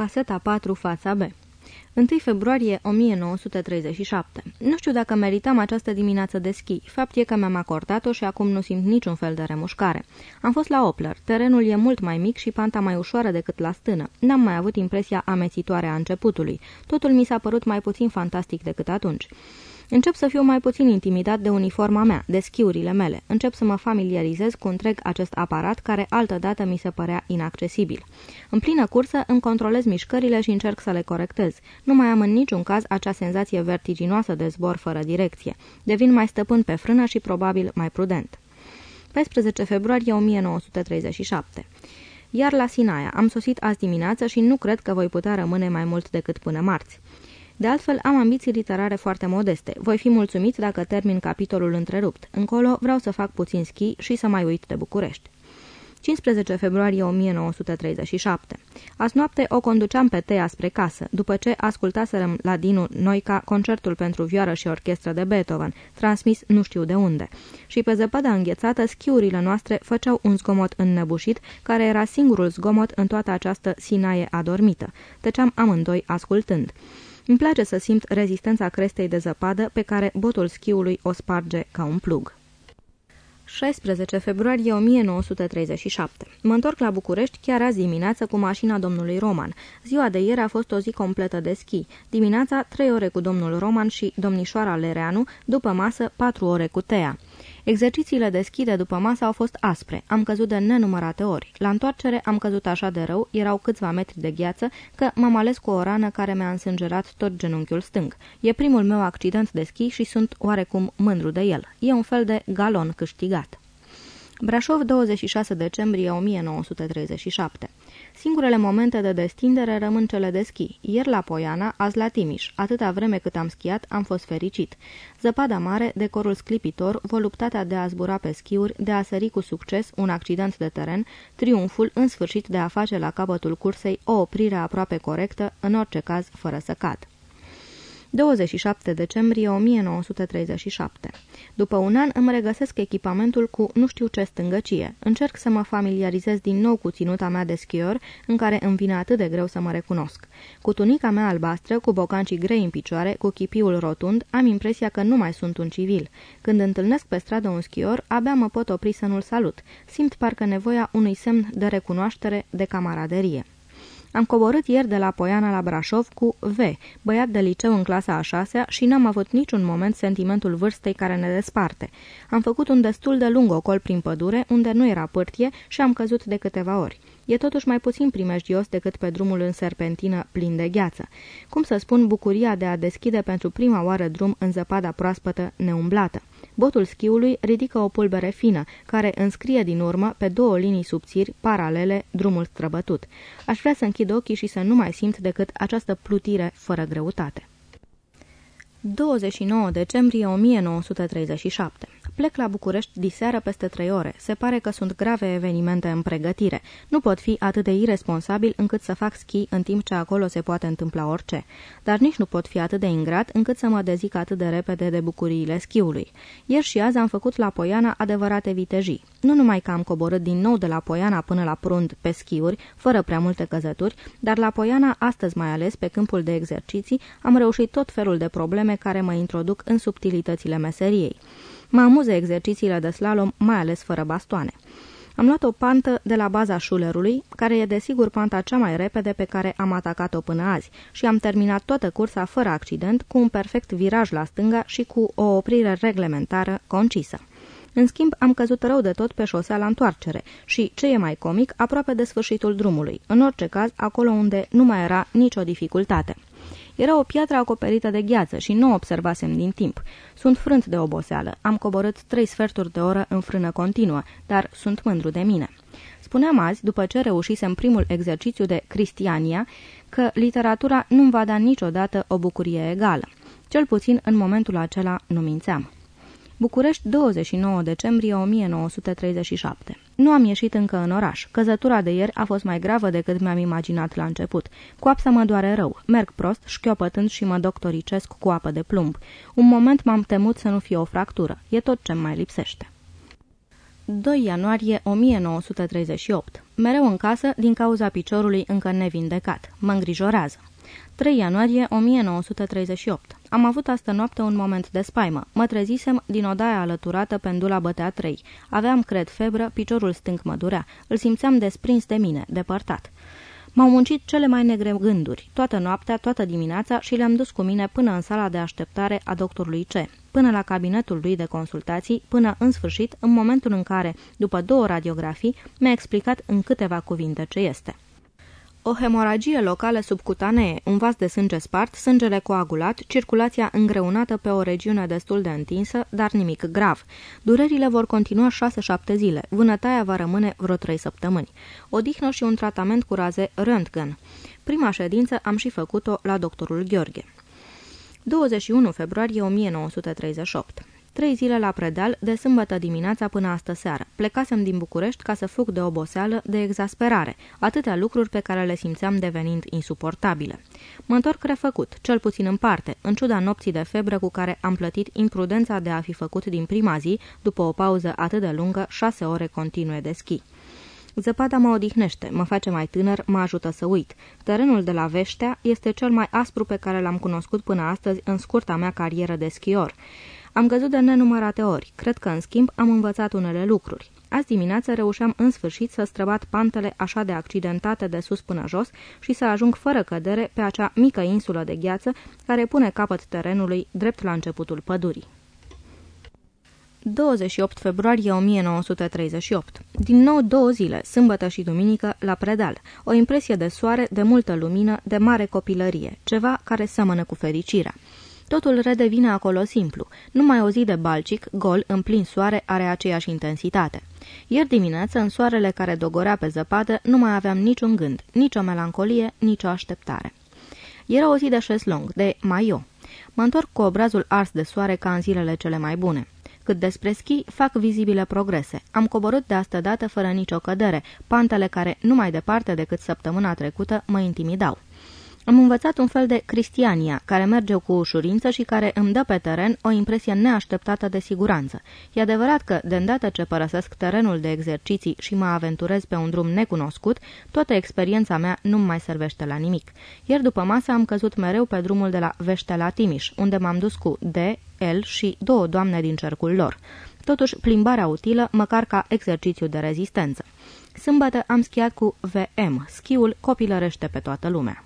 caseta 4, fața B 1 februarie 1937. Nu știu dacă meritam această dimineață de schi. Fapt e că mi-am acordat-o și acum nu simt niciun fel de remușcare. Am fost la Opler. Terenul e mult mai mic și panta mai ușoară decât la stână. N-am mai avut impresia amețitoare a începutului. Totul mi s-a părut mai puțin fantastic decât atunci. Încep să fiu mai puțin intimidat de uniforma mea, de schiurile mele. Încep să mă familiarizez cu întreg acest aparat care altădată mi se părea inaccesibil. În plină cursă îmi controlez mișcările și încerc să le corectez. Nu mai am în niciun caz acea senzație vertiginoasă de zbor fără direcție. Devin mai stăpân pe frână și probabil mai prudent. 14 februarie 1937 iar la Sinaia. Am sosit azi dimineață și nu cred că voi putea rămâne mai mult decât până marți. De altfel, am ambiții literare foarte modeste. Voi fi mulțumit dacă termin capitolul întrerupt. Încolo vreau să fac puțin schi și să mai uit de București. 15 februarie 1937. Azi noapte o conduceam pe Tea spre casă, după ce ascultaserăm la Dinu Noica concertul pentru vioară și orchestră de Beethoven, transmis nu știu de unde. Și pe zăpada înghețată, schiurile noastre făceau un zgomot înnăbușit, care era singurul zgomot în toată această sinaie adormită. Tăceam amândoi ascultând. Îmi place să simt rezistența crestei de zăpadă pe care botul schiului o sparge ca un plug. 16 februarie 1937. Mă întorc la București chiar azi dimineață cu mașina domnului Roman. Ziua de ieri a fost o zi completă de schi. Dimineața, 3 ore cu domnul Roman și domnișoara Lereanu, după masă, 4 ore cu Tea. Exercițiile de schide după masă au fost aspre. Am căzut de nenumărate ori. La întoarcere am căzut așa de rău, erau câțiva metri de gheață, că m-am ales cu o rană care mi-a însângerat tot genunchiul stâng. E primul meu accident de schi și sunt oarecum mândru de el. E un fel de galon câștigat. Brașov, 26 decembrie 1937 Singurele momente de destindere rămân cele de schi. Ieri la Poiana, azi la Timiș. Atâta vreme cât am schiat, am fost fericit. Zăpada mare, decorul sclipitor, voluptatea de a zbura pe schiuri, de a sări cu succes un accident de teren, triumful în sfârșit de a face la capătul cursei o oprire aproape corectă, în orice caz fără să cad. 27 decembrie 1937. După un an îmi regăsesc echipamentul cu nu știu ce stângăcie. Încerc să mă familiarizez din nou cu ținuta mea de schior, în care îmi vine atât de greu să mă recunosc. Cu tunica mea albastră, cu bocancii grei în picioare, cu chipiul rotund, am impresia că nu mai sunt un civil. Când întâlnesc pe stradă un schior, abia mă pot opri să nu-l salut. Simt parcă nevoia unui semn de recunoaștere, de camaraderie. Am coborât ieri de la Poiana la Brașov cu V, băiat de liceu în clasa a șasea și n-am avut niciun moment sentimentul vârstei care ne desparte. Am făcut un destul de lung ocol prin pădure, unde nu era pârtie și am căzut de câteva ori. E totuși mai puțin primejdios decât pe drumul în serpentină plin de gheață. Cum să spun bucuria de a deschide pentru prima oară drum în zăpada proaspătă neumblată. Botul schiului ridică o pulbere fină, care înscrie din urmă, pe două linii subțiri, paralele, drumul străbătut. Aș vrea să închid ochii și să nu mai simt decât această plutire fără greutate. 29 decembrie 1937 Plec la București diseară peste trei ore. Se pare că sunt grave evenimente în pregătire. Nu pot fi atât de irresponsabil încât să fac schi în timp ce acolo se poate întâmpla orice. Dar nici nu pot fi atât de ingrat încât să mă dezic atât de repede de bucuriile schiului. Ieri și azi am făcut la Poiana adevărate vitejii. Nu numai că am coborât din nou de la Poiana până la Prund pe schiuri, fără prea multe căzături, dar la Poiana, astăzi mai ales pe câmpul de exerciții, am reușit tot felul de probleme care mă introduc în subtilitățile meseriei. Mă amuză exercițiile de slalom, mai ales fără bastoane. Am luat o pantă de la baza șulerului, care e desigur panta cea mai repede pe care am atacat-o până azi, și am terminat toată cursa fără accident, cu un perfect viraj la stânga și cu o oprire reglementară concisă. În schimb, am căzut rău de tot pe șosea la întoarcere și, ce e mai comic, aproape de sfârșitul drumului, în orice caz acolo unde nu mai era nicio dificultate. Era o piatră acoperită de gheață și nu observasem din timp. Sunt frânt de oboseală. Am coborât trei sferturi de oră în frână continuă, dar sunt mândru de mine. Spuneam azi, după ce reușisem primul exercițiu de Cristiania, că literatura nu-mi va da niciodată o bucurie egală. Cel puțin în momentul acela nu mințeam. București, 29 decembrie 1937 Nu am ieșit încă în oraș. Căzătura de ieri a fost mai gravă decât mi-am imaginat la început. Coapsa mă doare rău. Merg prost, șchiopătând și mă doctoricesc cu apă de plumb. Un moment m-am temut să nu fie o fractură. E tot ce mai lipsește. 2 ianuarie 1938. Mereu în casă din cauza piciorului încă nevindecat. Mă îngrijorează. 3 ianuarie 1938. Am avut astă noapte un moment de spaimă. Mă trezisem din odaia alăturată, pendula bătea 3. Aveam, cred, febră, piciorul stâng mă durea. Îl simțeam desprins de mine, depărtat. M-au muncit cele mai negre gânduri, toată noaptea, toată dimineața și le-am dus cu mine până în sala de așteptare a doctorului C, până la cabinetul lui de consultații, până în sfârșit, în momentul în care, după două radiografii, mi-a explicat în câteva cuvinte ce este. O hemoragie locală subcutanee, un vas de sânge spart, sângele coagulat, circulația îngreunată pe o regiune destul de întinsă, dar nimic grav. Durerile vor continua 6-7 zile, vânătaia va rămâne vreo 3 săptămâni. Odihnă și un tratament cu raze röntgen. Prima ședință am și făcut-o la doctorul Gheorghe. 21 februarie 1938 Trei zile la predal, de sâmbătă dimineața până astă seară. Plecasem din București ca să fug de oboseală, de exasperare, atâtea lucruri pe care le simțeam devenind insuportabile. Mă întorc refăcut, cel puțin în parte, în ciuda nopții de febră cu care am plătit imprudența de a fi făcut din prima zi, după o pauză atât de lungă, șase ore continue de schi. Zăpada mă odihnește, mă face mai tânăr, mă ajută să uit. Terenul de la Veștea este cel mai aspru pe care l-am cunoscut până astăzi în scurta mea carieră de schior. Am căzut de nenumărate ori. Cred că, în schimb, am învățat unele lucruri. Azi dimineață reușeam în sfârșit să străbat pantele așa de accidentate de sus până jos și să ajung fără cădere pe acea mică insulă de gheață care pune capăt terenului drept la începutul pădurii. 28 februarie 1938. Din nou două zile, sâmbătă și duminică, la predal. O impresie de soare, de multă lumină, de mare copilărie, ceva care seamănă cu fericirea. Totul redevine acolo simplu. Numai o zi de balcic, gol, în plin soare, are aceeași intensitate. Ieri dimineață, în soarele care dogorea pe zăpadă, nu mai aveam niciun gând, nicio melancolie, nicio așteptare. Era o zi de șeslong, de maio. Mă întorc cu obrazul ars de soare ca în zilele cele mai bune. Cât despre schi, fac vizibile progrese. Am coborât de astă dată fără nicio cădere, pantele care, nu mai departe decât săptămâna trecută, mă intimidau. Am învățat un fel de cristiania, care merge cu ușurință și care îmi dă pe teren o impresie neașteptată de siguranță. E adevărat că, de îndată ce părăsesc terenul de exerciții și mă aventurez pe un drum necunoscut, toată experiența mea nu mai servește la nimic. Ieri după masă am căzut mereu pe drumul de la Vește la Timiș, unde m-am dus cu D, L și două doamne din cercul lor. Totuși, plimbarea utilă, măcar ca exercițiu de rezistență. Sâmbătă am schiat cu VM, schiul copilărește pe toată lumea.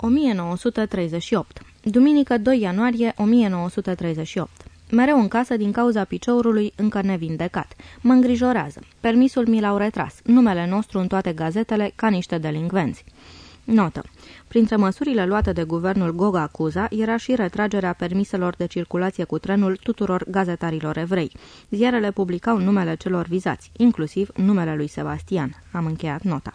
1938. Duminică 2 ianuarie 1938. Mereu în casă din cauza piciorului încă nevindecat. Mă îngrijorează. Permisul mi l-au retras. Numele nostru în toate gazetele ca niște delincvenți. Notă. Printre măsurile luate de guvernul Goga Cuza era și retragerea permiselor de circulație cu trenul tuturor gazetarilor evrei. Ziarele publicau numele celor vizați, inclusiv numele lui Sebastian. Am încheiat nota.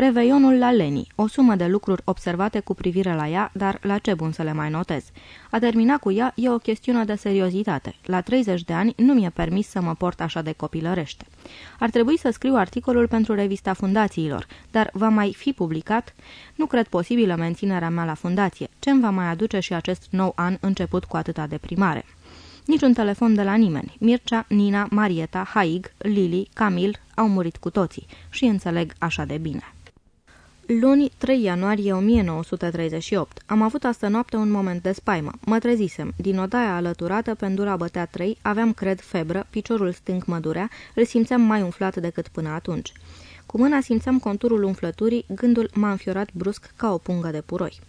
Reveionul la Leni, o sumă de lucruri observate cu privire la ea, dar la ce bun să le mai notez. A termina cu ea e o chestiune de seriozitate. La 30 de ani nu mi-e permis să mă port așa de copilărește. Ar trebui să scriu articolul pentru revista fundațiilor, dar va mai fi publicat? Nu cred posibilă menținerea mea la fundație. Ce-mi va mai aduce și acest nou an început cu atâta deprimare? Niciun telefon de la nimeni. Mircea, Nina, Marieta, Haig, Lili, Camil au murit cu toții și înțeleg așa de bine. Luni, 3 ianuarie 1938. Am avut astă noapte un moment de spaimă. Mă trezisem. Din odaia alăturată, pendura bătea 3, aveam, cred, febră, piciorul stâng mă durea, îl simțeam mai umflat decât până atunci. Cu mâna simțeam conturul umflăturii, gândul m-a înfiorat brusc ca o pungă de puroi.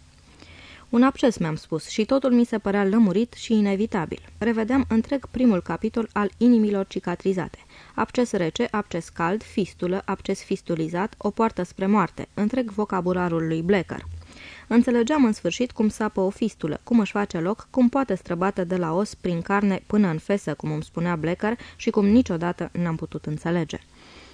Un acces mi-am spus și totul mi se părea lămurit și inevitabil. Revedeam întreg primul capitol al inimilor cicatrizate. Acces rece, acces cald, fistulă, acces fistulizat, o poartă spre moarte, întreg vocabularul lui Blecker. Înțelegeam în sfârșit cum sapă o fistulă, cum își face loc, cum poate străbate de la os prin carne până în fesă, cum îmi spunea Blecker, și cum niciodată n-am putut înțelege.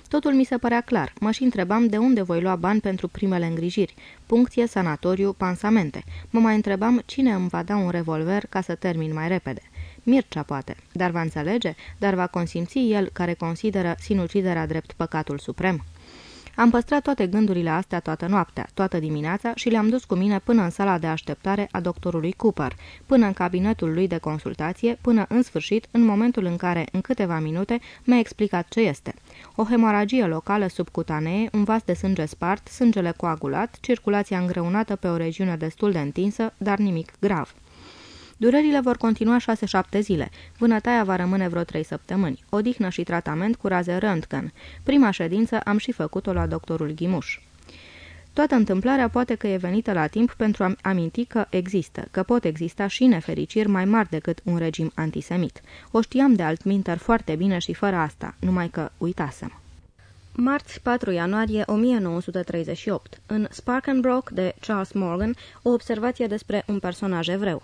Totul mi se părea clar. Mă și întrebam de unde voi lua bani pentru primele îngrijiri. Puncție, sanatoriu, pansamente. Mă mai întrebam cine îmi va da un revolver ca să termin mai repede. Mircea poate, dar va înțelege, dar va consimți el care consideră sinuciderea drept păcatul suprem. Am păstrat toate gândurile astea toată noaptea, toată dimineața și le-am dus cu mine până în sala de așteptare a doctorului Cooper, până în cabinetul lui de consultație, până în sfârșit, în momentul în care, în câteva minute, mi-a explicat ce este. O hemoragie locală subcutanee, un vas de sânge spart, sângele coagulat, circulația îngreunată pe o regiune destul de întinsă, dar nimic grav. Durerile vor continua 6-7 zile. Vânătaia va rămâne vreo 3 săptămâni. Odihnă și tratament cu raze röntgen. Prima ședință am și făcut-o la doctorul Ghimuș. Toată întâmplarea poate că e venită la timp pentru a aminti că există, că pot exista și nefericiri mai mari decât un regim antisemit. O știam de altminteri foarte bine și fără asta, numai că uitasem. Marți 4 ianuarie 1938. În Sparkenbrook de Charles Morgan, o observație despre un personaj evreu.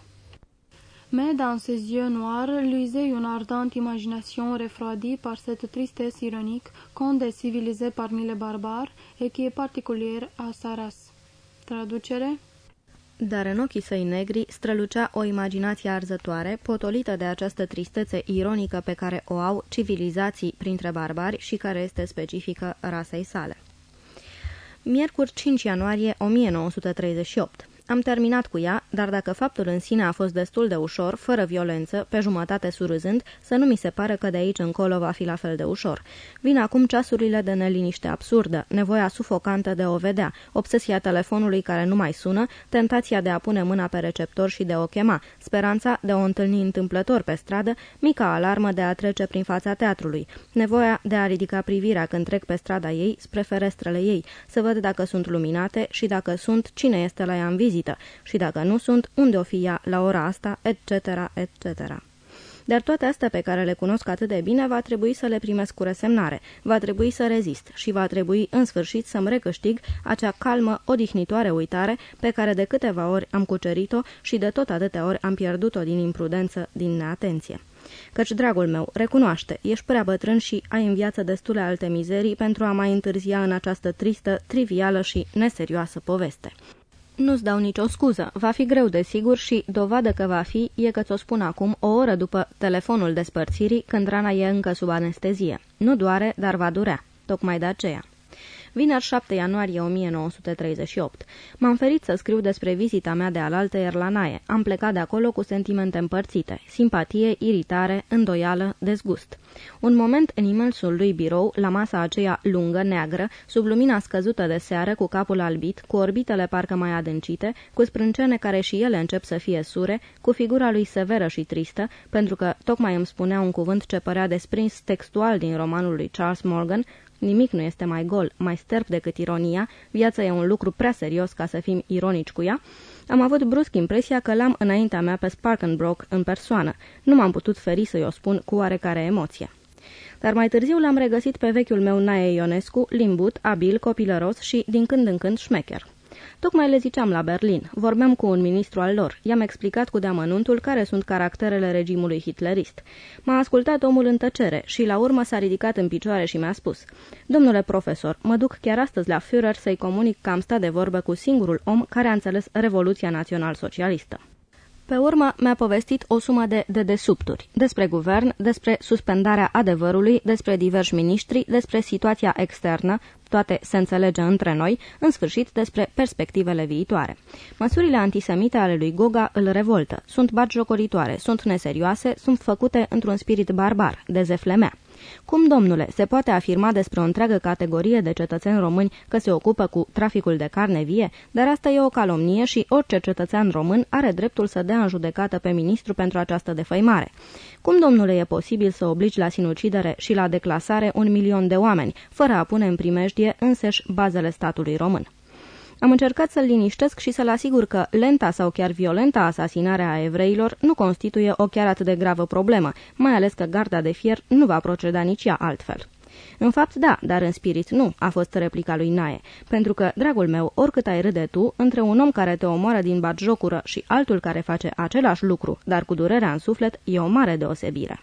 Mais dans ses yeux noirs luisait une ardente imagination refroidie par cette tristesse ironique qu'ont des civilisés parmi les barbares et qui est particulière à sa race. Traducere dar în ochii săi negri strălucea o imaginație arzătoare, potolită de această tristețe ironică pe care o au civilizații printre barbari și care este specifică rasei sale. Miercuri 5 ianuarie 1938 am terminat cu ea, dar dacă faptul în sine a fost destul de ușor, fără violență, pe jumătate surâzând, să nu mi se pare că de aici încolo va fi la fel de ușor. Vin acum ceasurile de neliniște absurdă, nevoia sufocantă de o vedea, obsesia telefonului care nu mai sună, tentația de a pune mâna pe receptor și de o chema, speranța de o întâlni întâmplător pe stradă, mica alarmă de a trece prin fața teatrului, nevoia de a ridica privirea când trec pe strada ei spre ferestrele ei, să văd dacă sunt luminate și dacă sunt, cine este la ea în vizită vizită și dacă nu sunt, unde o fi ea la ora asta, etc., etc. Dar toate astea pe care le cunosc atât de bine va trebui să le primesc cu resemnare, va trebui să rezist și va trebui în sfârșit să-mi recâștig acea calmă, odihnitoare uitare pe care de câteva ori am cucerit-o și de tot atâtea ori am pierdut-o din imprudență, din neatenție. Căci, dragul meu, recunoaște, ești prea bătrân și ai în viață destule alte mizerii pentru a mai întârzia în această tristă, trivială și neserioasă poveste. Nu-ți dau nicio scuză. Va fi greu de sigur și dovadă că va fi e că ți-o spun acum o oră după telefonul despărțirii când rana e încă sub anestezie. Nu doare, dar va durea. Tocmai de aceea. Vineri 7 ianuarie 1938. M-am ferit să scriu despre vizita mea de alaltă la Naie. Am plecat de acolo cu sentimente împărțite. Simpatie, iritare, îndoială, dezgust. Un moment în imensul lui birou, la masa aceea lungă, neagră, sub lumina scăzută de seară, cu capul albit, cu orbitele parcă mai adâncite, cu sprâncene care și ele încep să fie sure, cu figura lui severă și tristă, pentru că tocmai îmi spunea un cuvânt ce părea desprins textual din romanul lui Charles Morgan, Nimic nu este mai gol, mai sterp decât ironia, viața e un lucru prea serios ca să fim ironici cu ea, am avut brusc impresia că l-am înaintea mea pe Sparkenbrook în persoană. Nu m-am putut feri să-i o spun cu oarecare emoție. Dar mai târziu l-am regăsit pe vechiul meu Nae Ionescu, limbut, abil, copilăros și, din când în când, șmecher. Tocmai le ziceam la Berlin. Vorbeam cu un ministru al lor. I-am explicat cu deamănuntul care sunt caracterele regimului hitlerist. M-a ascultat omul în tăcere și la urmă s-a ridicat în picioare și mi-a spus Domnule profesor, mă duc chiar astăzi la Führer să-i comunic că am stat de vorbă cu singurul om care a înțeles Revoluția Național-Socialistă. Pe urmă mi-a povestit o sumă de dedesubturi, despre guvern, despre suspendarea adevărului, despre diversi miniștri, despre situația externă, toate se înțelege între noi, în sfârșit despre perspectivele viitoare. Măsurile antisemite ale lui Goga îl revoltă, sunt batjocoritoare, sunt neserioase, sunt făcute într-un spirit barbar, de zeflemea. Cum, domnule, se poate afirma despre o întreagă categorie de cetățeni români că se ocupă cu traficul de carne vie, dar asta e o calomnie și orice cetățean român are dreptul să dea în judecată pe ministru pentru această defăimare. Cum, domnule, e posibil să obligi la sinucidere și la declasare un milion de oameni, fără a pune în primejdie însăși bazele statului român? Am încercat să-l liniștesc și să-l asigur că lenta sau chiar violenta asasinarea a evreilor nu constituie o chiar atât de gravă problemă, mai ales că garda de fier nu va proceda nici ea altfel. În fapt, da, dar în spirit nu, a fost replica lui Nae, pentru că, dragul meu, oricât ai râde tu, între un om care te omoară din batjocură și altul care face același lucru, dar cu durerea în suflet, e o mare deosebire.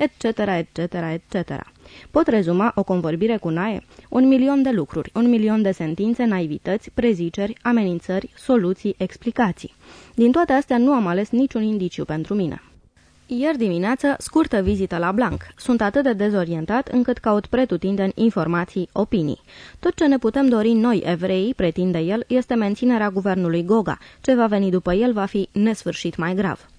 Etc., etc., etc. Pot rezuma o convorbire cu Nae? Un milion de lucruri, un milion de sentințe, naivități, preziceri, amenințări, soluții, explicații. Din toate astea nu am ales niciun indiciu pentru mine. Ieri dimineață, scurtă vizită la Blanc. Sunt atât de dezorientat încât caut pretutindeni informații, opinii. Tot ce ne putem dori noi, evrei, pretinde el, este menținerea guvernului Goga. Ce va veni după el va fi nesfârșit mai grav.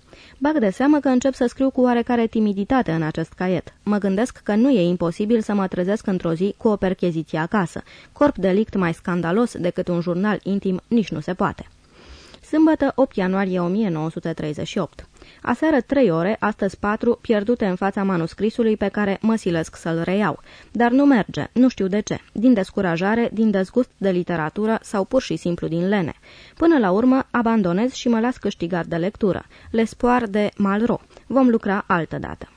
Bag de seamă că încep să scriu cu oarecare timiditate în acest caiet. Mă gândesc că nu e imposibil să mă trezesc într-o zi cu o percheziție acasă. Corp delict mai scandalos decât un jurnal intim nici nu se poate. Sâmbătă 8 ianuarie 1938 Aseară trei ore, astăzi patru, pierdute în fața manuscrisului pe care mă silesc să-l reiau. Dar nu merge, nu știu de ce. Din descurajare, din dezgust de literatură sau pur și simplu din lene. Până la urmă, abandonez și mă las câștigat de lectură. L'espoir de Malro. Vom lucra altă dată.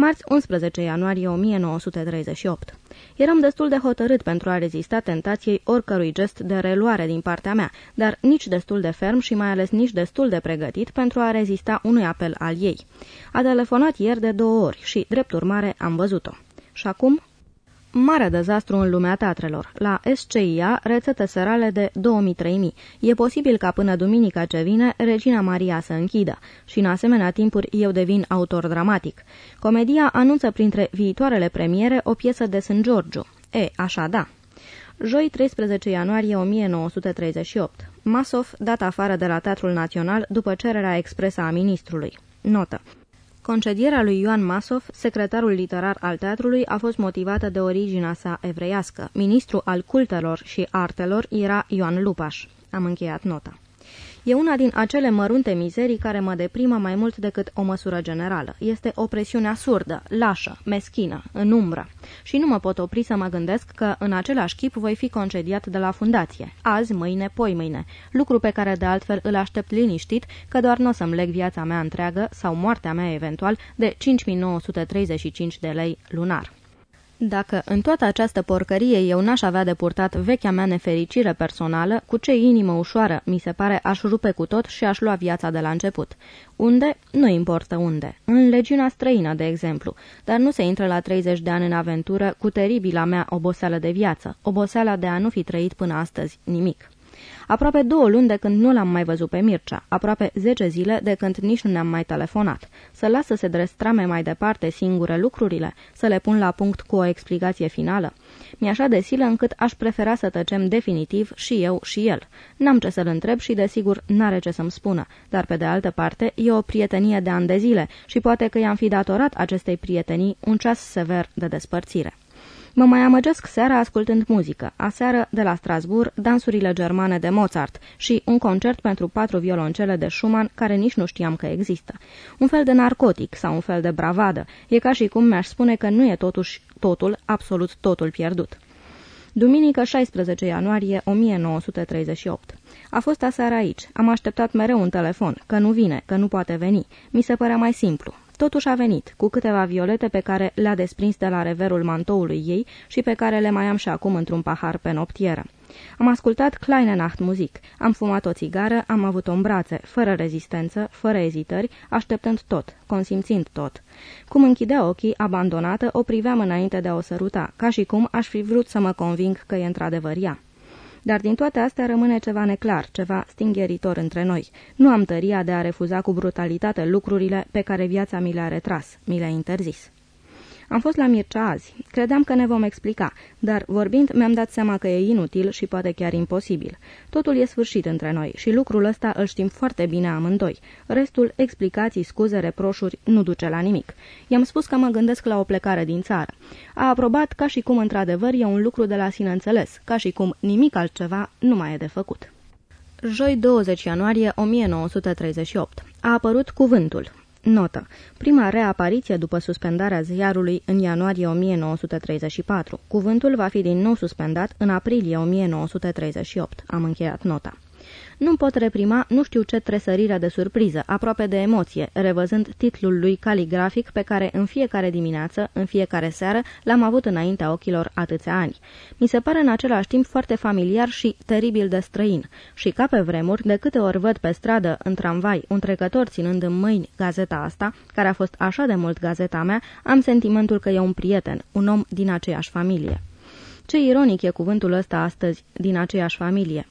Marți 11 ianuarie 1938 Eram destul de hotărât pentru a rezista tentației oricărui gest de reluare din partea mea, dar nici destul de ferm și mai ales nici destul de pregătit pentru a rezista unui apel al ei. A telefonat ieri de două ori și, drept urmare, am văzut-o. Și acum Mare dezastru în lumea teatrelor. La SCIA, rețete serale de 2000-3000. E posibil ca până duminica ce vine, Regina Maria să închidă. Și în asemenea timpuri eu devin autor dramatic. Comedia anunță printre viitoarele premiere o piesă de St. Giorgio. E, așa da. Joi 13 ianuarie 1938. Masov dat afară de la Teatrul Național după cererea expresă a ministrului. Notă. Concedierea lui Ioan Masov, secretarul literar al teatrului, a fost motivată de originea sa evreiască. Ministru al cultelor și artelor era Ioan Lupaș. Am încheiat nota. E una din acele mărunte mizerii care mă deprimă mai mult decât o măsură generală. Este o presiune asurdă, lașă, meschină, în umbră. Și nu mă pot opri să mă gândesc că în același chip voi fi concediat de la fundație. Azi, mâine, poi mâine. Lucru pe care de altfel îl aștept liniștit că doar nu o să-mi leg viața mea întreagă sau moartea mea eventual de 5935 de lei lunar. Dacă în toată această porcărie eu n-aș avea de purtat vechea mea nefericire personală, cu ce inimă ușoară, mi se pare, aș rupe cu tot și aș lua viața de la început. Unde? Nu importă unde. În legiunea străină, de exemplu. Dar nu se intră la 30 de ani în aventură cu teribila mea oboseală de viață, oboseala de a nu fi trăit până astăzi nimic. Aproape două luni de când nu l-am mai văzut pe Mircea, aproape zece zile de când nici nu ne-am mai telefonat. Să las să se drestrame mai departe singure lucrurile, să le pun la punct cu o explicație finală. Mi așa de silă încât aș prefera să tăcem definitiv și eu și el. N-am ce să-l întreb și, desigur, n-are ce să-mi spună, dar, pe de altă parte, e o prietenie de ani de zile și poate că i-am fi datorat acestei prietenii un ceas sever de despărțire. Mă mai amăgesc seara ascultând muzică. Aseară, de la Strasbourg, dansurile germane de Mozart și un concert pentru patru violoncele de Schumann, care nici nu știam că există. Un fel de narcotic sau un fel de bravadă. E ca și cum mi-aș spune că nu e totuși totul, absolut totul pierdut. Duminică 16 ianuarie 1938. A fost aseară aici. Am așteptat mereu un telefon, că nu vine, că nu poate veni. Mi se părea mai simplu. Totuși a venit, cu câteva violete pe care le-a desprins de la reverul mantoului ei și pe care le mai am și acum într-un pahar pe noptieră. Am ascultat Kleine Nacht Muzic, am fumat o țigară, am avut-o în brațe, fără rezistență, fără ezitări, așteptând tot, consimțind tot. Cum închidea ochii, abandonată, o priveam înainte de a o săruta, ca și cum aș fi vrut să mă conving că e într-adevăr ea. Dar din toate astea rămâne ceva neclar, ceva stingheritor între noi. Nu am tăria de a refuza cu brutalitate lucrurile pe care viața mi le-a retras, mi le-a interzis. Am fost la Mircea azi. Credeam că ne vom explica, dar vorbind mi-am dat seama că e inutil și poate chiar imposibil. Totul e sfârșit între noi și lucrul ăsta îl știm foarte bine amândoi. Restul, explicații, scuze, reproșuri, nu duce la nimic. I-am spus că mă gândesc la o plecare din țară. A aprobat ca și cum într-adevăr e un lucru de la sine înțeles, ca și cum nimic altceva nu mai e de făcut. Joi 20 ianuarie 1938. A apărut cuvântul. Notă. Prima reapariție după suspendarea ziarului în ianuarie 1934. Cuvântul va fi din nou suspendat în aprilie 1938. Am încheiat nota. Nu pot reprima nu știu ce tresărire de surpriză, aproape de emoție, revăzând titlul lui caligrafic pe care în fiecare dimineață, în fiecare seară, l-am avut înaintea ochilor atâția ani. Mi se pare în același timp foarte familiar și teribil de străin. Și ca pe vremuri, de câte ori văd pe stradă, în tramvai, un trecător ținând în mâini gazeta asta, care a fost așa de mult gazeta mea, am sentimentul că e un prieten, un om din aceeași familie. Ce ironic e cuvântul ăsta astăzi, din aceeași familie.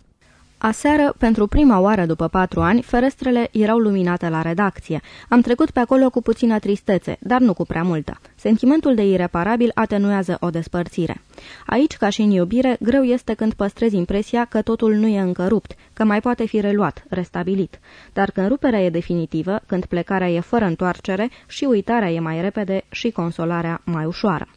Aseară, pentru prima oară după patru ani, ferestrele erau luminate la redacție. Am trecut pe acolo cu puțină tristețe, dar nu cu prea multă. Sentimentul de ireparabil atenuează o despărțire. Aici, ca și în iubire, greu este când păstrezi impresia că totul nu e încă rupt, că mai poate fi reluat, restabilit. Dar când ruperea e definitivă, când plecarea e fără întoarcere, și uitarea e mai repede și consolarea mai ușoară.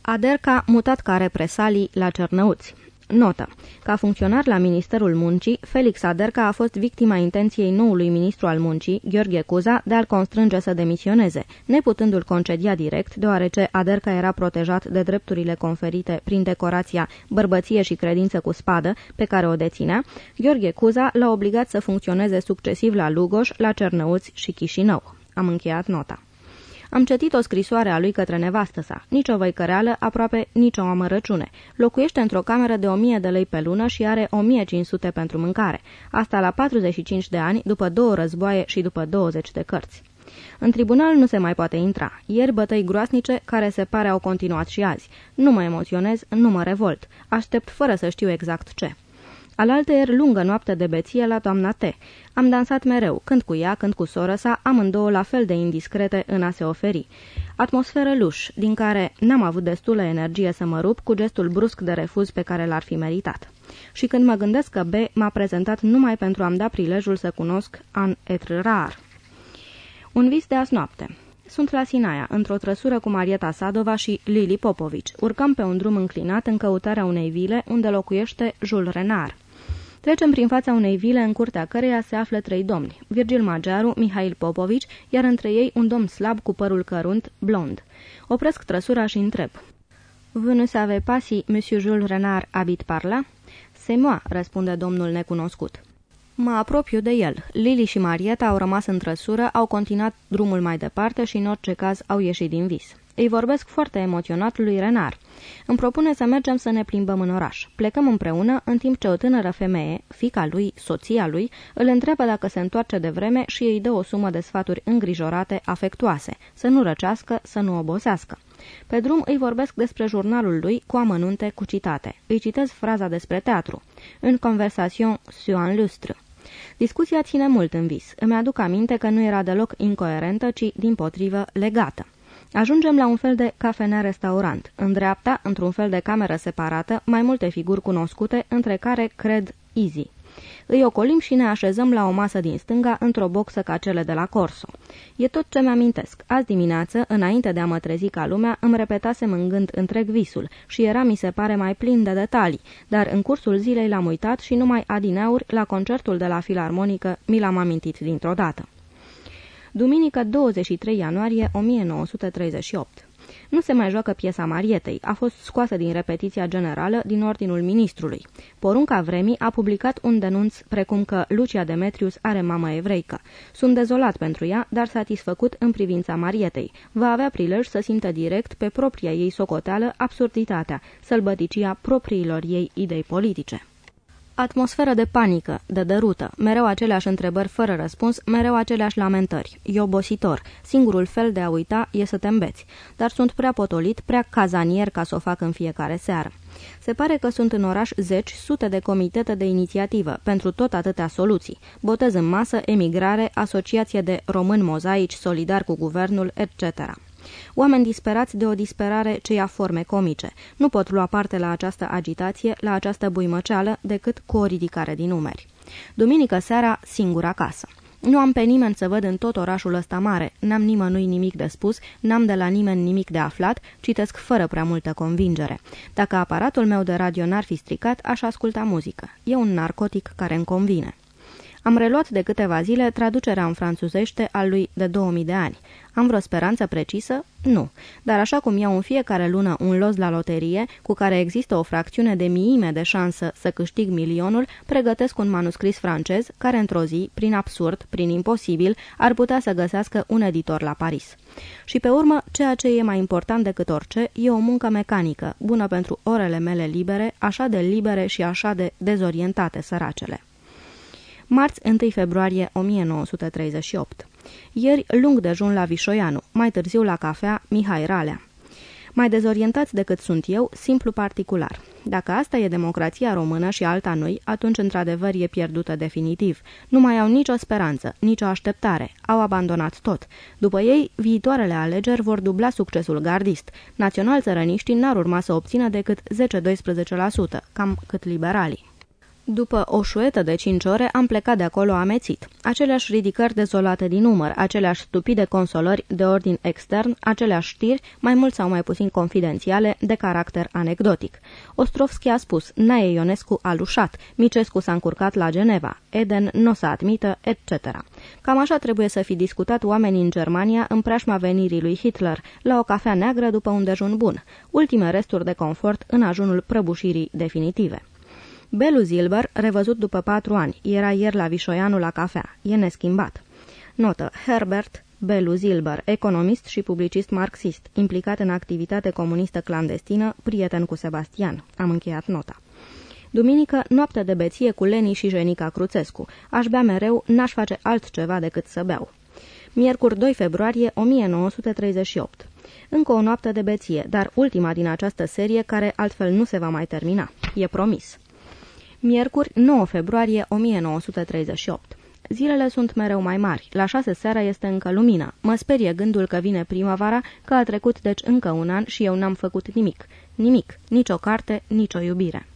Aderca mutat ca represalii la Cernăuți. Notă. Ca funcționar la Ministerul Muncii, Felix Aderca a fost victima intenției noului ministru al muncii, Gheorghe Cuza, de a-l constrânge să demisioneze, neputându-l concedia direct, deoarece Aderca era protejat de drepturile conferite prin decorația Bărbăție și credință cu spadă, pe care o deținea, Gheorghe Cuza l-a obligat să funcționeze succesiv la Lugoș, la Cernăuți și Chișinău. Am încheiat nota. Am citit o scrisoare a lui către nevastă sa. Nici o văicăreală, aproape nici o amărăciune. Locuiește într-o cameră de 1000 de lei pe lună și are 1500 pentru mâncare. Asta la 45 de ani, după două războaie și după 20 de cărți. În tribunal nu se mai poate intra. Ieri bătăi groasnice care se pare au continuat și azi. Nu mă emoționez, nu mă revolt. Aștept fără să știu exact ce. Alaltăieri lungă noapte de beție la doamna T. Am dansat mereu, când cu ea, când cu soră sa, amândouă la fel de indiscrete în a se oferi. Atmosferă luș, din care n-am avut destulă energie să mă rup cu gestul brusc de refuz pe care l-ar fi meritat. Și când mă gândesc că B m-a prezentat numai pentru a-mi da prilejul să cunosc an et rar. Un vis de azi noapte. Sunt la Sinaia, într-o trăsură cu Marieta Sadova și Lili Popovici. Urcăm pe un drum înclinat în căutarea unei vile unde locuiește Jules Renard. Trecem prin fața unei vile în curtea căreia se află trei domni, Virgil Magiaru, Mihail Popovici, iar între ei un domn slab cu părul cărunt, blond. Opresc trăsura și întreb. Vous ne savez pas si Monsieur Jules Renard habite par là? C'est moi, răspunde domnul necunoscut. Mă apropiu de el. Lili și Marieta au rămas în trăsură, au continuat drumul mai departe și în orice caz au ieșit din vis. Îi vorbesc foarte emoționat lui Renar. Îmi propune să mergem să ne plimbăm în oraș. Plecăm împreună, în timp ce o tânără femeie, fica lui, soția lui, îl întreabă dacă se întoarce de vreme și îi dă o sumă de sfaturi îngrijorate, afectuoase, să nu răcească, să nu obosească. Pe drum îi vorbesc despre jurnalul lui cu amănunte, cu citate. Îi citez fraza despre teatru. În conversation sur un lustre. Discuția ține mult în vis. Îmi aduc aminte că nu era deloc incoerentă, ci, din potrivă, legată. Ajungem la un fel de cafenea-restaurant. În dreapta, într-un fel de cameră separată, mai multe figuri cunoscute, între care cred Easy. Îi ocolim și ne așezăm la o masă din stânga, într-o boxă ca cele de la Corso. E tot ce mi-amintesc. Azi dimineață, înainte de a mă trezi ca lumea, îmi repetase mângând întreg visul și era, mi se pare, mai plin de detalii, dar în cursul zilei l-am uitat și numai adineauri, la concertul de la filarmonică, mi l-am amintit dintr-o dată duminică 23 ianuarie 1938. Nu se mai joacă piesa Marietei, a fost scoasă din repetiția generală din ordinul ministrului. Porunca vremii a publicat un denunț precum că Lucia Demetrius are mamă evreică. Sunt dezolat pentru ea, dar satisfăcut în privința Marietei. Va avea prilej să simtă direct pe propria ei socoteală absurditatea, sălbăticia propriilor ei idei politice. Atmosferă de panică, de dărută, mereu aceleași întrebări fără răspuns, mereu aceleași lamentări. E obositor. Singurul fel de a uita e să te îmbeți. Dar sunt prea potolit, prea cazanier ca să o fac în fiecare seară. Se pare că sunt în oraș zeci, sute de comitete de inițiativă, pentru tot atâtea soluții. Botez în masă, emigrare, asociație de români mozaici, solidar cu guvernul, etc. Oameni disperați de o disperare ce ia forme comice. Nu pot lua parte la această agitație, la această buimăceală, decât cu o ridicare din numeri. Duminică seara, singur acasă. Nu am pe nimeni să văd în tot orașul ăsta mare, n-am nimănui nimic de spus, n-am de la nimeni nimic de aflat, citesc fără prea multă convingere. Dacă aparatul meu de radio n-ar fi stricat, aș asculta muzică. E un narcotic care îmi convine. Am reluat de câteva zile traducerea în franțuzește al lui de 2000 de ani. Am vreo speranță precisă? Nu. Dar așa cum iau în fiecare lună un los la loterie, cu care există o fracțiune de miime de șansă să câștig milionul, pregătesc un manuscris francez care într-o zi, prin absurd, prin imposibil, ar putea să găsească un editor la Paris. Și pe urmă, ceea ce e mai important decât orice, e o muncă mecanică, bună pentru orele mele libere, așa de libere și așa de dezorientate săracele. Marți 1 februarie 1938 Ieri lung dejun la Vișoianu, mai târziu la cafea Mihai Ralea. Mai dezorientați decât sunt eu, simplu particular. Dacă asta e democrația română și alta nu atunci într-adevăr e pierdută definitiv. Nu mai au nicio speranță, nicio așteptare. Au abandonat tot. După ei, viitoarele alegeri vor dubla succesul gardist. Național-țărăniștii n-ar urma să obțină decât 10-12%, cam cât liberalii. După o șuetă de cinci ore am plecat de acolo amețit. Aceleași ridicări dezolate din număr, aceleași stupide consolări de ordin extern, aceleași știri, mai mult sau mai puțin confidențiale, de caracter anecdotic. Ostrovski a spus, Nae Ionescu a lușat, Micescu s-a încurcat la Geneva, Eden nu o să admită, etc. Cam așa trebuie să fi discutat oamenii în Germania în preajma venirii lui Hitler, la o cafea neagră după un dejun bun, ultime resturi de confort în ajunul prăbușirii definitive. Belu Zilber, revăzut după patru ani, era ieri la Vișoianu la cafea. E neschimbat. Notă. Herbert Belu Zilber, economist și publicist marxist, implicat în activitate comunistă clandestină, prieten cu Sebastian. Am încheiat nota. Duminică, noapte de beție cu Leni și Jenica Cruțescu. Aș bea mereu, n-aș face altceva decât să beau. Miercuri 2 februarie 1938. Încă o noapte de beție, dar ultima din această serie care altfel nu se va mai termina. E promis. Miercuri, 9 februarie 1938. Zilele sunt mereu mai mari. La șase seara este încă lumină. Mă sperie gândul că vine primăvara, că a trecut deci încă un an și eu n-am făcut nimic. Nimic. Nici o carte, nici o iubire.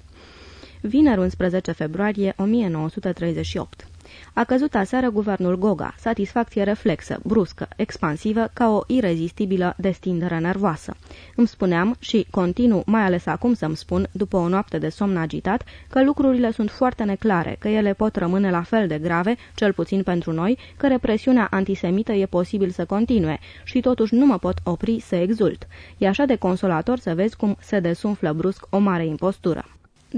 Vineri 11 februarie 1938. A căzut aseară guvernul Goga, satisfacție reflexă, bruscă, expansivă, ca o irezistibilă destindere nervoasă. Îmi spuneam și continuu, mai ales acum să-mi spun, după o noapte de somn agitat, că lucrurile sunt foarte neclare, că ele pot rămâne la fel de grave, cel puțin pentru noi, că represiunea antisemită e posibil să continue și totuși nu mă pot opri să exult. E așa de consolator să vezi cum se desumflă brusc o mare impostură.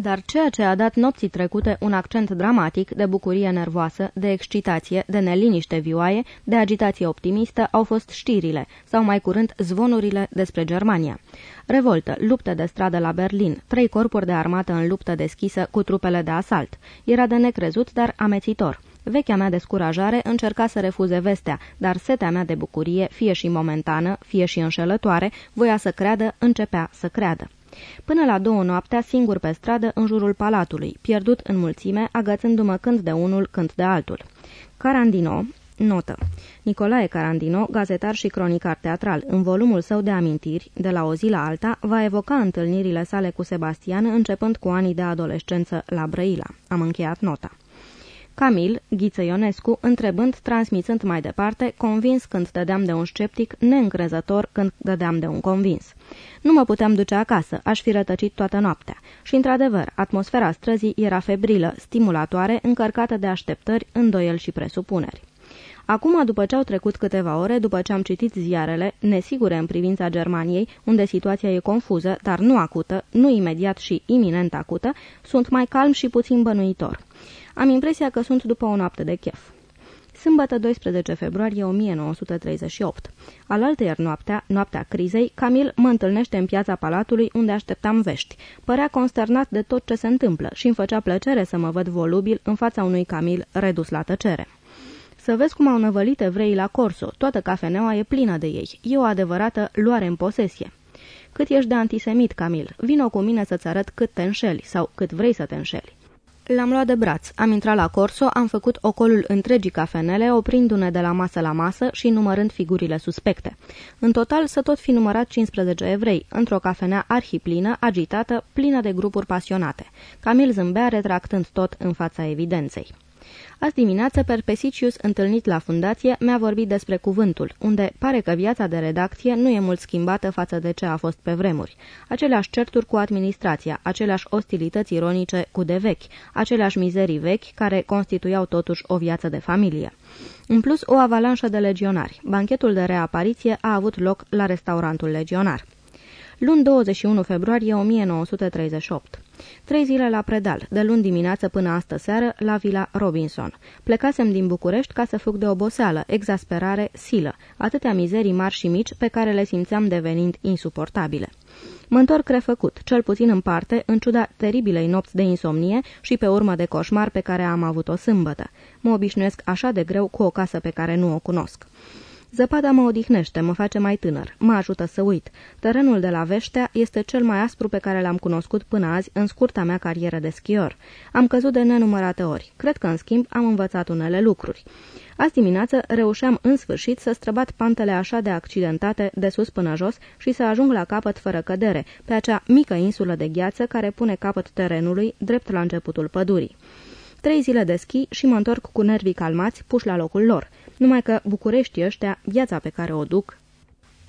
Dar ceea ce a dat nopții trecute un accent dramatic de bucurie nervoasă, de excitație, de neliniște vioaie, de agitație optimistă au fost știrile, sau mai curând zvonurile despre Germania. Revoltă, luptă de stradă la Berlin, trei corpuri de armată în luptă deschisă cu trupele de asalt. Era de necrezut, dar amețitor. Vechea mea descurajare încerca să refuze vestea, dar setea mea de bucurie, fie și momentană, fie și înșelătoare, voia să creadă, începea să creadă. Până la două noaptea, singur pe stradă, în jurul palatului, pierdut în mulțime, agățându-mă când de unul, când de altul. Carandino, Notă. Nicolae Carandino, gazetar și cronicar teatral, în volumul său de amintiri, de la o zi la alta, va evoca întâlnirile sale cu Sebastian începând cu anii de adolescență la Brăila. Am încheiat nota. Camil, Ghiță Ionescu, întrebând, transmițând mai departe, convins când dădeam de un sceptic, neîncrezător când dădeam de un convins. Nu mă puteam duce acasă, aș fi rătăcit toată noaptea. Și, într-adevăr, atmosfera străzii era febrilă, stimulatoare, încărcată de așteptări, îndoieli și presupuneri. Acum, după ce au trecut câteva ore, după ce am citit ziarele, nesigure în privința Germaniei, unde situația e confuză, dar nu acută, nu imediat și iminent acută, sunt mai calm și puțin bănuitor. Am impresia că sunt după o noapte de chef. Sâmbătă 12 februarie 1938. Alaltăieri noaptea, noaptea crizei, Camil mă întâlnește în piața palatului unde așteptam vești. Părea consternat de tot ce se întâmplă și îmi făcea plăcere să mă văd volubil în fața unui Camil redus la tăcere. Să vezi cum au năvălit evreii la Corso, toată cafeneaua e plină de ei. E o adevărată luare în posesie. Cât ești de antisemit, Camil, vino cu mine să-ți arăt cât te înșeli sau cât vrei să te înșeli. L-am luat de braț, am intrat la Corso, am făcut ocolul întregii cafenele, oprindu-ne de la masă la masă și numărând figurile suspecte. În total să tot fi numărat 15 evrei, într-o cafenea arhiplină, agitată, plină de grupuri pasionate. Camil zâmbea retractând tot în fața evidenței. Azi dimineață, Perpesicius, întâlnit la fundație, mi-a vorbit despre cuvântul, unde pare că viața de redacție nu e mult schimbată față de ce a fost pe vremuri. Aceleași certuri cu administrația, aceleași ostilități ironice cu de vechi, aceleași mizerii vechi care constituiau totuși o viață de familie. În plus, o avalanșă de legionari. Banchetul de reapariție a avut loc la restaurantul legionar. Luni 21 februarie 1938 Trei zile la predal, de luni dimineață până astă seară, la Villa Robinson. Plecasem din București ca să fug de oboseală, exasperare, silă, atâtea mizerii mari și mici pe care le simțeam devenind insuportabile. Mă întorc refăcut, cel puțin în parte, în ciuda teribilei nopți de insomnie și pe urmă de coșmar pe care am avut-o sâmbătă. Mă obișnuiesc așa de greu cu o casă pe care nu o cunosc. Zăpada mă odihnește, mă face mai tânăr, mă ajută să uit. Terenul de la Veștea este cel mai aspru pe care l-am cunoscut până azi în scurta mea carieră de schior. Am căzut de nenumărate ori. Cred că, în schimb, am învățat unele lucruri. Azi dimineață reușeam în sfârșit să străbat pantele așa de accidentate de sus până jos și să ajung la capăt fără cădere, pe acea mică insulă de gheață care pune capăt terenului drept la începutul pădurii. Trei zile de schi și mă întorc cu nervii calmați, puși la locul lor. Numai că București ăștia, viața pe care o duc,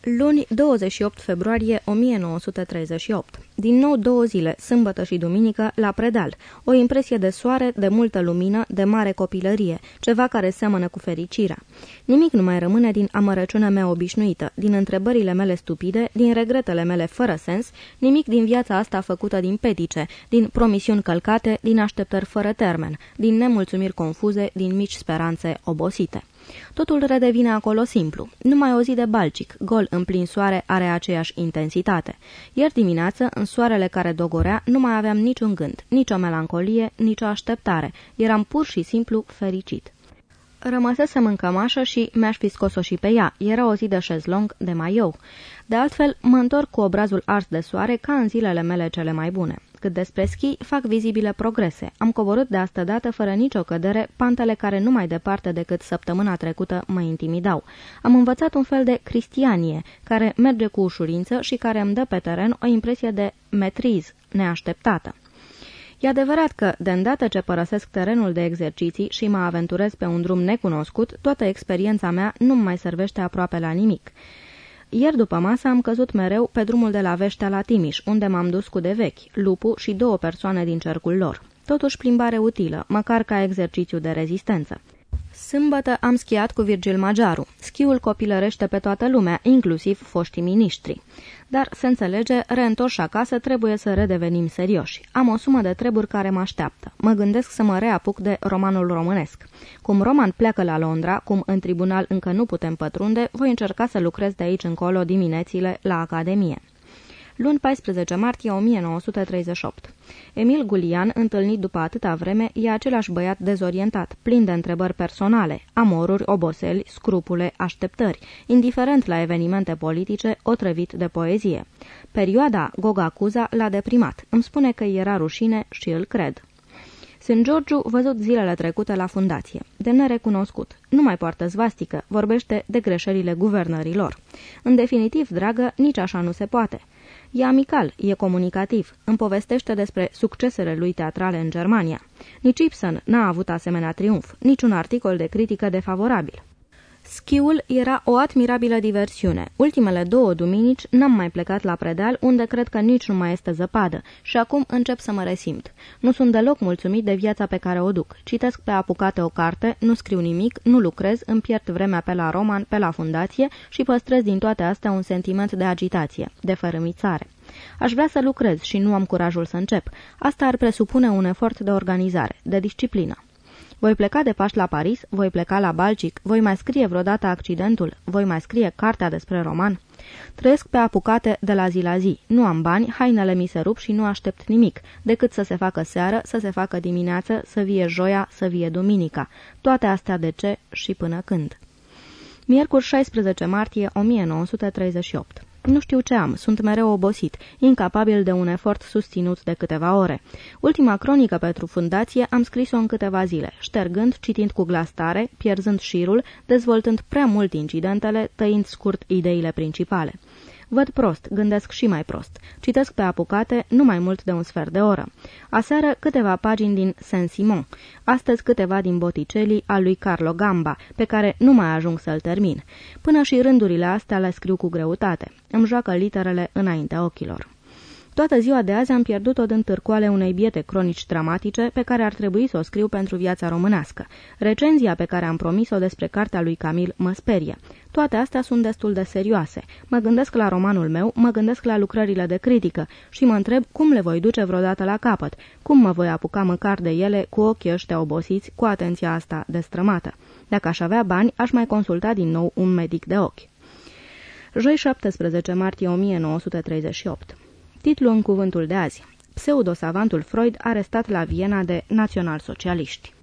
Luni 28 februarie 1938. Din nou două zile, sâmbătă și duminică, la predal. O impresie de soare, de multă lumină, de mare copilărie, ceva care seamănă cu fericirea. Nimic nu mai rămâne din amărăciunea mea obișnuită, din întrebările mele stupide, din regretele mele fără sens, nimic din viața asta făcută din petice, din promisiuni călcate, din așteptări fără termen, din nemulțumiri confuze, din mici speranțe obosite. Totul redevine acolo simplu. Numai o zi de balcic, gol în plin soare, are aceeași intensitate. Ieri dimineață, în soarele care dogorea, nu mai aveam niciun gând, nicio melancolie, nicio așteptare. Eram pur și simplu fericit. Rămăsesem în cămașă și mi-aș fi scos-o și pe ea. Era o zi de șezlong de mai eu. De altfel, mă întorc cu obrazul ars de soare ca în zilele mele cele mai bune. Cât despre schi, fac vizibile progrese. Am coborât de asta dată, fără nicio cădere, pantele care nu mai departe decât săptămâna trecută mă intimidau. Am învățat un fel de cristianie, care merge cu ușurință și care îmi dă pe teren o impresie de metriz neașteptată. E adevărat că, de îndată ce părăsesc terenul de exerciții și mă aventurez pe un drum necunoscut, toată experiența mea nu mai servește aproape la nimic. Ieri după masă am căzut mereu pe drumul de la Veștea la Timiș, unde m-am dus cu de vechi, lupu și două persoane din cercul lor. Totuși plimbare utilă, măcar ca exercițiu de rezistență. Sâmbătă am schiat cu Virgil Magiaru. Schiul copilărește pe toată lumea, inclusiv foștii miniștri. Dar, se înțelege, reîntorși acasă trebuie să redevenim serioși. Am o sumă de treburi care mă așteaptă. Mă gândesc să mă reapuc de romanul românesc. Cum Roman pleacă la Londra, cum în tribunal încă nu putem pătrunde, voi încerca să lucrez de aici încolo diminețile la Academie luni 14 martie 1938. Emil Gulian, întâlnit după atâta vreme, e același băiat dezorientat, plin de întrebări personale, amoruri, oboseli, scrupule, așteptări, indiferent la evenimente politice, otrăvit de poezie. Perioada Goga Cuza l-a deprimat. Îmi spune că era rușine și îl cred. Sunt Giorgiu, văzut zilele trecute la fundație. De nerecunoscut. Nu mai poartă zvastică, vorbește de greșelile guvernărilor. În definitiv, dragă, nici așa nu se poate. E amical, e comunicativ, îmi povestește despre succesele lui teatrale în Germania. Nici Ibsen n-a avut asemenea triumf, niciun articol de critică defavorabil. Schiul era o admirabilă diversiune. Ultimele două duminici n-am mai plecat la predeal, unde cred că nici nu mai este zăpadă, și acum încep să mă resimt. Nu sunt deloc mulțumit de viața pe care o duc. Citesc pe apucate o carte, nu scriu nimic, nu lucrez, îmi pierd vremea pe la roman, pe la fundație și păstrez din toate astea un sentiment de agitație, de fărâmițare. Aș vrea să lucrez și nu am curajul să încep. Asta ar presupune un efort de organizare, de disciplină. Voi pleca de Paști la Paris, voi pleca la Balcic, voi mai scrie vreodată accidentul, voi mai scrie cartea despre roman. Trăiesc pe apucate de la zi la zi. Nu am bani, hainele mi se rup și nu aștept nimic, decât să se facă seară, să se facă dimineață, să vie joia, să vie duminica. Toate astea de ce și până când. Miercuri 16 martie 1938 nu știu ce am, sunt mereu obosit, incapabil de un efort susținut de câteva ore. Ultima cronică pentru fundație am scris-o în câteva zile, ștergând, citind cu glas tare, pierzând șirul, dezvoltând prea mult incidentele, tăind scurt ideile principale. Văd prost, gândesc și mai prost. Citesc pe apucate nu mai mult de un sfert de oră. Aseară câteva pagini din Saint-Simon. Astăzi câteva din Botticelli al lui Carlo Gamba, pe care nu mai ajung să-l termin. Până și rândurile astea le scriu cu greutate. Îmi joacă literele înaintea ochilor. Toată ziua de azi am pierdut-o din târcoale unei biete cronici dramatice pe care ar trebui să o scriu pentru viața românească. Recenzia pe care am promis-o despre cartea lui Camil mă sperie. Toate astea sunt destul de serioase. Mă gândesc la romanul meu, mă gândesc la lucrările de critică și mă întreb cum le voi duce vreodată la capăt, cum mă voi apuca măcar de ele cu ochii ăștia obosiți, cu atenția asta destrămată. Dacă aș avea bani, aș mai consulta din nou un medic de ochi. Joi 17 martie 1938 Titlu în cuvântul de azi. Pseudosavantul Freud arestat la Viena de național-socialiști.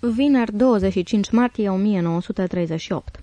Vineri 25 martie 1938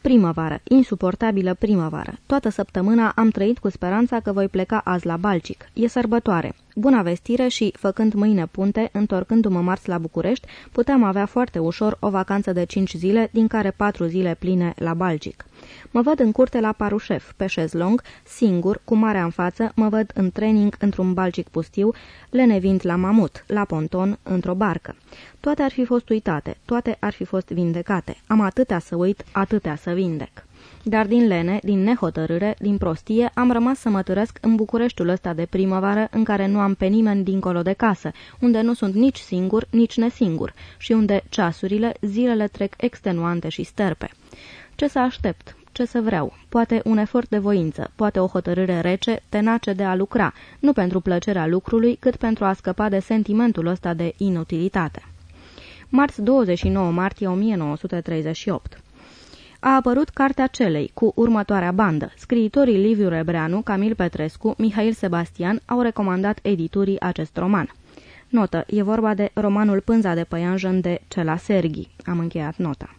Primăvară, insuportabilă primăvară. Toată săptămâna am trăit cu speranța că voi pleca azi la Balcic. E sărbătoare. Bună vestire și, făcând mâine punte, întorcându-mă marți la București, puteam avea foarte ușor o vacanță de 5 zile, din care 4 zile pline la Balcic. Mă văd în curte la Parușef, pe șezlong, singur, cu marea în față, mă văd în training într-un Balcic pustiu, lenevind la mamut, la ponton, într-o barcă. Toate ar fi fost uitate, toate ar fi fost vindecate. Am atâtea să uit, atâtea să vindec. Dar din lene, din nehotărâre, din prostie, am rămas să mă târăsc în Bucureștiul ăsta de primăvară, în care nu am pe nimeni dincolo de casă, unde nu sunt nici singur, nici nesingur, și unde ceasurile, zilele trec extenuante și sterpe. Ce să aștept? Ce să vreau? Poate un efort de voință, poate o hotărâre rece, tenace de a lucra, nu pentru plăcerea lucrului, cât pentru a scăpa de sentimentul ăsta de inutilitate. Marți 29 martie 1938 a apărut cartea celei, cu următoarea bandă. Scriitorii Liviu Rebreanu, Camil Petrescu, Mihail Sebastian au recomandat editurii acest roman. Notă. E vorba de romanul Pânza de păianjen de Cela Serghi. Am încheiat nota.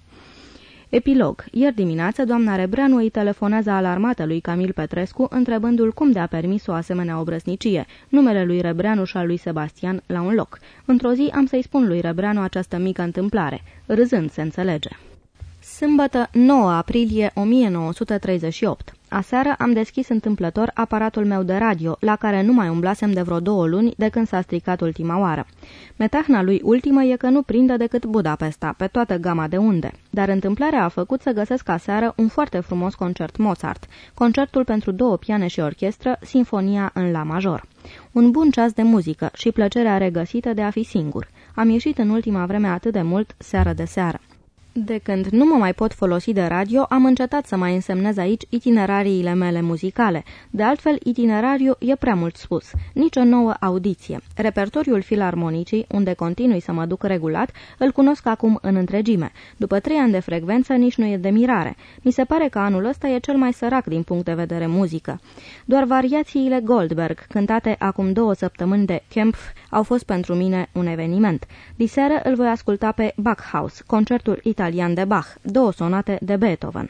Epilog. Ieri dimineață, doamna Rebreanu îi telefonează alarmată lui Camil Petrescu, întrebându-l cum de-a permis o asemenea obrăsnicie, numele lui Rebreanu și al lui Sebastian la un loc. Într-o zi am să-i spun lui Rebreanu această mică întâmplare. Râzând se înțelege. Sâmbătă 9 aprilie 1938. Aseară am deschis întâmplător aparatul meu de radio, la care nu mai umblasem de vreo două luni de când s-a stricat ultima oară. Metahna lui ultimă e că nu prinde decât Budapesta, pe toată gama de unde. Dar întâmplarea a făcut să găsesc aseară un foarte frumos concert Mozart, concertul pentru două piane și orchestră, Sinfonia în La major. Un bun ceas de muzică și plăcerea regăsită de a fi singur. Am ieșit în ultima vreme atât de mult, seară de seară. De când nu mă mai pot folosi de radio, am încetat să mai însemnez aici itinerariile mele muzicale. De altfel, itinerariu e prea mult spus. Nici o nouă audiție. Repertoriul filarmonicii, unde continui să mă duc regulat, îl cunosc acum în întregime. După trei ani de frecvență, nici nu e de mirare. Mi se pare că anul ăsta e cel mai sărac din punct de vedere muzică. Doar variațiile Goldberg, cântate acum două săptămâni de Kempf, au fost pentru mine un eveniment. Diseară îl voi asculta pe Bachhaus, concertul italian de Bach, două sonate de Beethoven.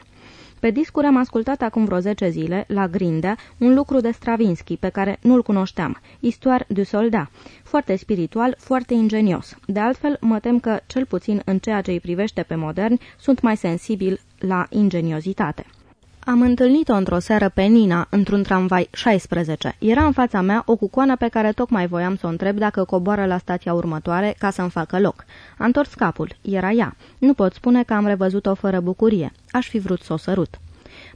Pe discuri am ascultat acum vreo 10 zile, la Grindea, un lucru de Stravinsky pe care nu-l cunoșteam, Histoire du soldat, foarte spiritual, foarte ingenios. De altfel, mă tem că, cel puțin în ceea ce îi privește pe moderni, sunt mai sensibil la ingeniozitate. Am întâlnit-o într-o seară pe Nina, într-un tramvai 16. Era în fața mea o cucoană pe care tocmai voiam să o întreb dacă coboară la stația următoare ca să-mi facă loc. Am întors capul. Era ea. Nu pot spune că am revăzut-o fără bucurie. Aș fi vrut să o sărut.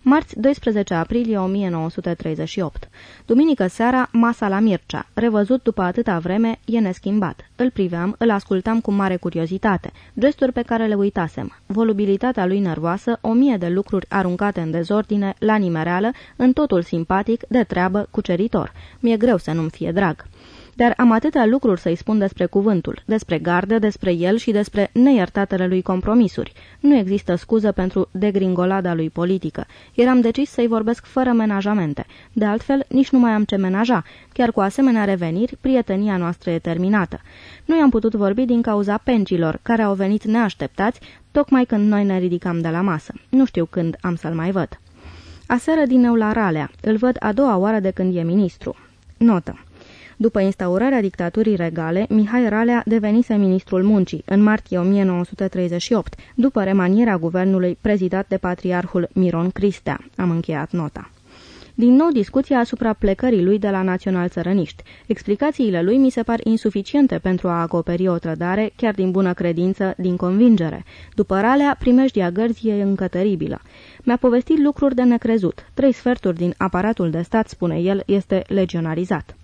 Marți 12 aprilie 1938. Duminică seara, masa la Mircea. Revăzut după atâta vreme, e neschimbat. Îl priveam, îl ascultam cu mare curiozitate. Gesturi pe care le uitasem. Volubilitatea lui nervoasă, o mie de lucruri aruncate în dezordine, la nimereală, în totul simpatic, de treabă, cuceritor. Mi-e greu să nu-mi fie drag dar am atâtea lucruri să-i spun despre cuvântul, despre gardă, despre el și despre neiertatele lui compromisuri. Nu există scuză pentru degringolada lui politică. Eram decis să-i vorbesc fără menajamente. De altfel, nici nu mai am ce menaja. Chiar cu asemenea reveniri, prietenia noastră e terminată. Nu i-am putut vorbi din cauza pencilor, care au venit neașteptați, tocmai când noi ne ridicam de la masă. Nu știu când am să-l mai văd. Aseară din nou la Ralea. Îl văd a doua oară de când e ministru. Notă. După instaurarea dictaturii regale, Mihai Ralea devenise ministrul muncii în martie 1938, după remanierea guvernului prezidat de patriarhul Miron Cristea. Am încheiat nota. Din nou discuția asupra plecării lui de la național-țărăniști. Explicațiile lui mi se par insuficiente pentru a acoperi o trădare, chiar din bună credință, din convingere. După ralea, primejdia gărzii e încă teribilă. Mi-a povestit lucruri de necrezut. Trei sferturi din aparatul de stat, spune el, este legionarizat.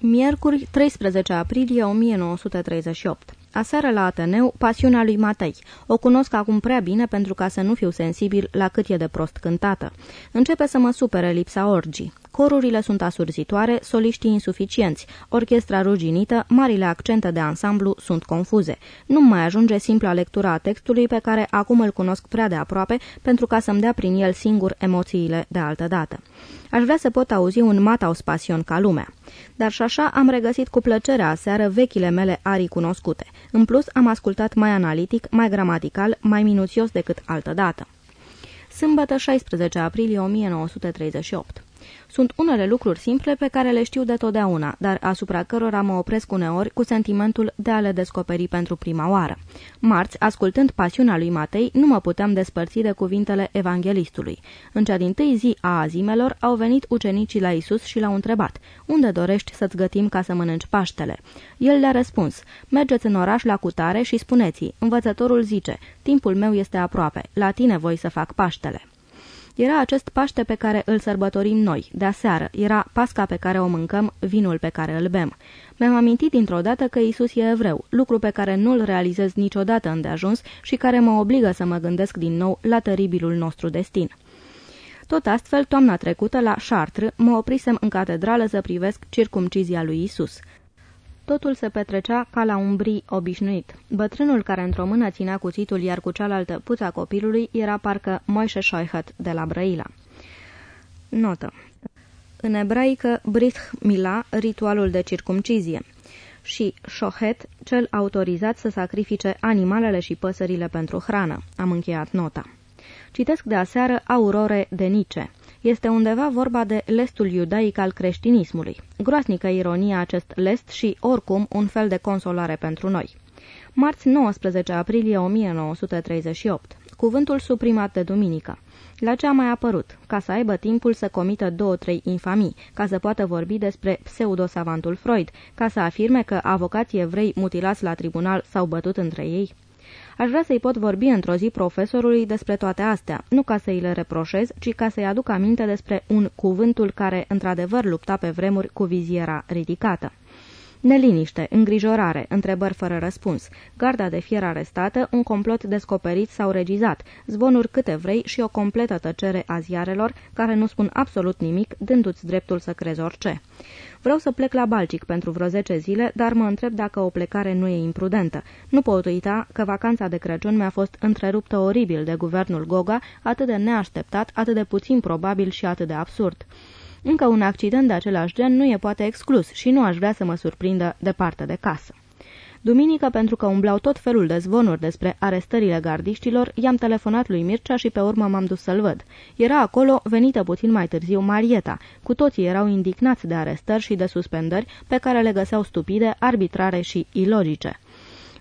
Miercuri, 13 aprilie 1938. Aseară la Ateneu, pasiunea lui Matei. O cunosc acum prea bine pentru ca să nu fiu sensibil la cât e de prost cântată. Începe să mă supere lipsa orgii. Corurile sunt asurzitoare, soliștii insuficienți, orchestra ruginită, marile accente de ansamblu sunt confuze. Nu mai ajunge simpla lectura a textului pe care acum îl cunosc prea de aproape pentru ca să-mi dea prin el singur emoțiile de altă dată. Aș vrea să pot auzi un Mataus Pasion ca lumea. Dar și așa am regăsit cu plăcere aseară vechile mele arii cunoscute. În plus, am ascultat mai analitic, mai gramatical, mai minuțios decât altădată. Sâmbătă 16 aprilie 1938 sunt unele lucruri simple pe care le știu de totdeauna, dar asupra cărora mă opresc uneori cu sentimentul de a le descoperi pentru prima oară. Marți, ascultând pasiunea lui Matei, nu mă puteam despărți de cuvintele evanghelistului. În cea din tâi zi a azimelor au venit ucenicii la Isus și l-au întrebat, unde dorești să-ți gătim ca să mănânci Paștele? El le-a răspuns, mergeți în oraș la cutare și spuneți învățătorul zice, timpul meu este aproape, la tine voi să fac Paștele. Era acest Paște pe care îl sărbătorim noi, de aseară, era pasca pe care o mâncăm, vinul pe care îl bem. Mi-am amintit dintr-o dată că Isus e evreu, lucru pe care nu-l realizez niciodată îndeajuns și care mă obligă să mă gândesc din nou la teribilul nostru destin. Tot astfel, toamna trecută, la Chartres, mă oprisem în catedrală să privesc circumcizia lui Isus. Totul se petrecea ca la un bri obișnuit. Bătrânul care într-o mână ținea cuțitul, iar cu cealaltă puța copilului, era parcă Moise Shoihat de la Brăila. Notă. În ebraică, Brith Mila, ritualul de circumcizie, și Shohet, cel autorizat să sacrifice animalele și păsările pentru hrană. Am încheiat nota. Citesc de aseară Aurore de Nice. Este undeva vorba de lestul iudaic al creștinismului. Groasnică ironie acest lest și, oricum, un fel de consolare pentru noi. Marți 19 aprilie 1938. Cuvântul suprimat de duminică. La ce a mai apărut? Ca să aibă timpul să comită două-trei infamii, ca să poată vorbi despre pseudosavantul Freud, ca să afirme că avocații evrei mutilați la tribunal s-au bătut între ei? Aș vrea să-i pot vorbi într-o zi profesorului despre toate astea, nu ca să-i le reproșez, ci ca să-i aduc aminte despre un cuvântul care într-adevăr lupta pe vremuri cu viziera ridicată. Neliniște, îngrijorare, întrebări fără răspuns, garda de fier arestată, un complot descoperit sau regizat, zvonuri câte vrei și o completă tăcere a ziarelor care nu spun absolut nimic, dându-ți dreptul să crezi orice. Vreau să plec la Balcic pentru vreo 10 zile, dar mă întreb dacă o plecare nu e imprudentă. Nu pot uita că vacanța de Crăciun mi-a fost întreruptă oribil de guvernul Goga, atât de neașteptat, atât de puțin probabil și atât de absurd. Încă un accident de același gen nu e poate exclus și nu aș vrea să mă surprindă departe de casă. Duminică, pentru că umblau tot felul de zvonuri despre arestările gardiștilor, i-am telefonat lui Mircea și pe urmă m-am dus să-l văd. Era acolo, venită puțin mai târziu, Marieta. Cu toții erau indignați de arestări și de suspendări pe care le găseau stupide, arbitrare și ilogice.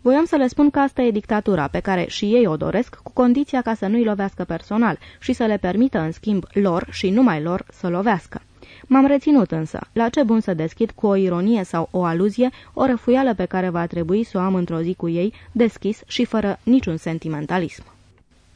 Voiam să le spun că asta e dictatura, pe care și ei o doresc, cu condiția ca să nu-i lovească personal și să le permită, în schimb, lor și numai lor să lovească. M-am reținut însă. La ce bun să deschid cu o ironie sau o aluzie o răfuială pe care va trebui să o am într-o zi cu ei, deschis și fără niciun sentimentalism.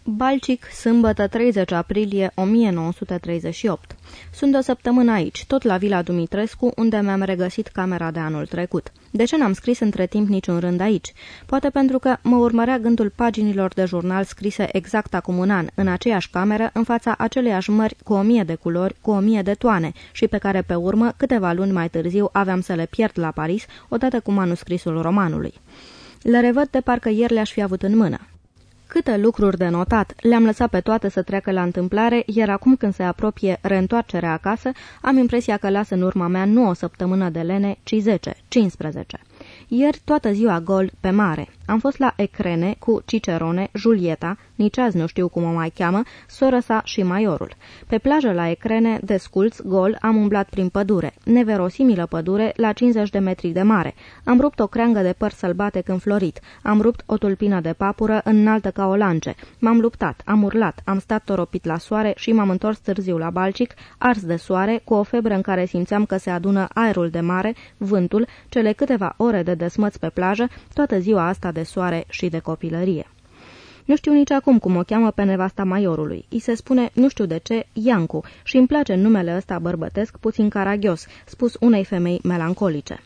Balcic, sâmbătă 30 aprilie 1938. Sunt o săptămână aici, tot la Vila Dumitrescu, unde mi-am regăsit camera de anul trecut. De ce n-am scris între timp niciun rând aici? Poate pentru că mă urmărea gândul paginilor de jurnal scrise exact acum un an, în aceeași cameră, în fața aceleiași mări, cu o mie de culori, cu o mie de toane, și pe care pe urmă, câteva luni mai târziu, aveam să le pierd la Paris, odată cu manuscrisul romanului. Le revăd de parcă ieri le-aș fi avut în mână. Câte lucruri de notat, le-am lăsat pe toate să treacă la întâmplare, iar acum când se apropie reîntoarcerea acasă, am impresia că lasă în urma mea nu o săptămână de lene, ci 10, 15. Ieri toată ziua gol pe mare. Am fost la Ecrene cu Cicerone, Julieta, nici azi nu știu cum o mai cheamă, sora sa și maiorul. Pe plajă la Ecrene, desculț, gol, am umblat prin pădure. Neverosimilă pădure, la 50 de metri de mare. Am rupt o creangă de păr sălbate înflorit. Am rupt o tulpină de papură înaltă ca o lance. M-am luptat, am urlat, am stat toropit la soare și m-am întors târziu la Balcic, ars de soare, cu o febră în care simțeam că se adună aerul de mare, vântul, cele câteva ore de desmăți pe plajă, toată ziua asta de soare și de copilărie. Nu știu nici acum cum o cheamă pe nevasta maiorului. I se spune, nu știu de ce, Iancu și îmi place numele ăsta bărbătesc puțin caragios, spus unei femei melancolice.